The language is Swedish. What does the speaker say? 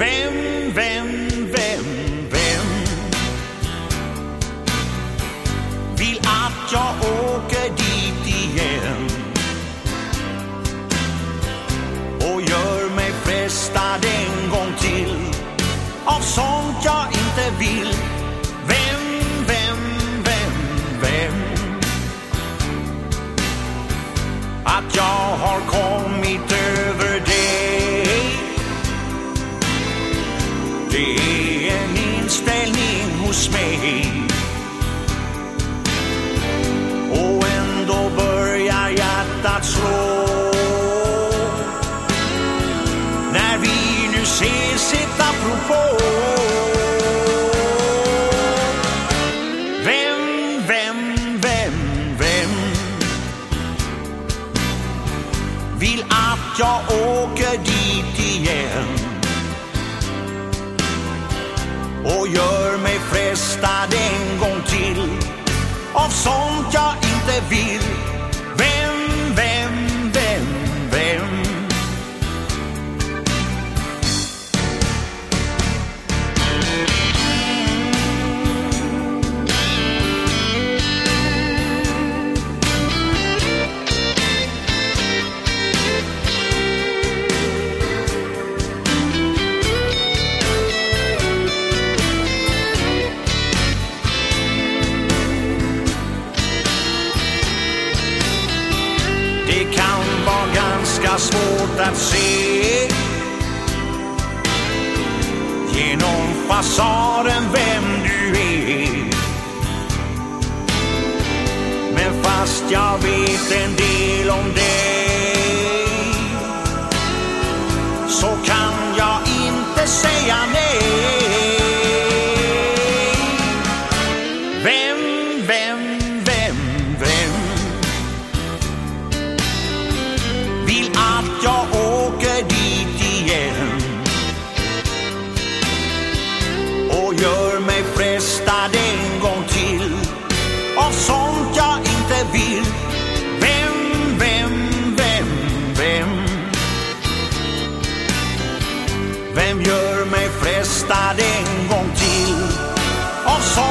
Vem, vem, vem, vem vill att jag åker dit igen? Och gör mig frestad en gång till av sånt jag inte vill. Och ändå börjar hjärtat slå. När vi nu ses ett apropå. Vem, vem, vem, vem vill att jag åker dit igen och gör mig frestad en gång till av sånt jag inte vill. jag svårt att se genom fasaden vem du är. Men fast jag vet en del om dig så kan jag inte säga nej. Vem, vem gör mig frestad en gång till av sånt jag inte vill. Vem, vem, vem, vem? Vem gör mig frestad en gång till av sånt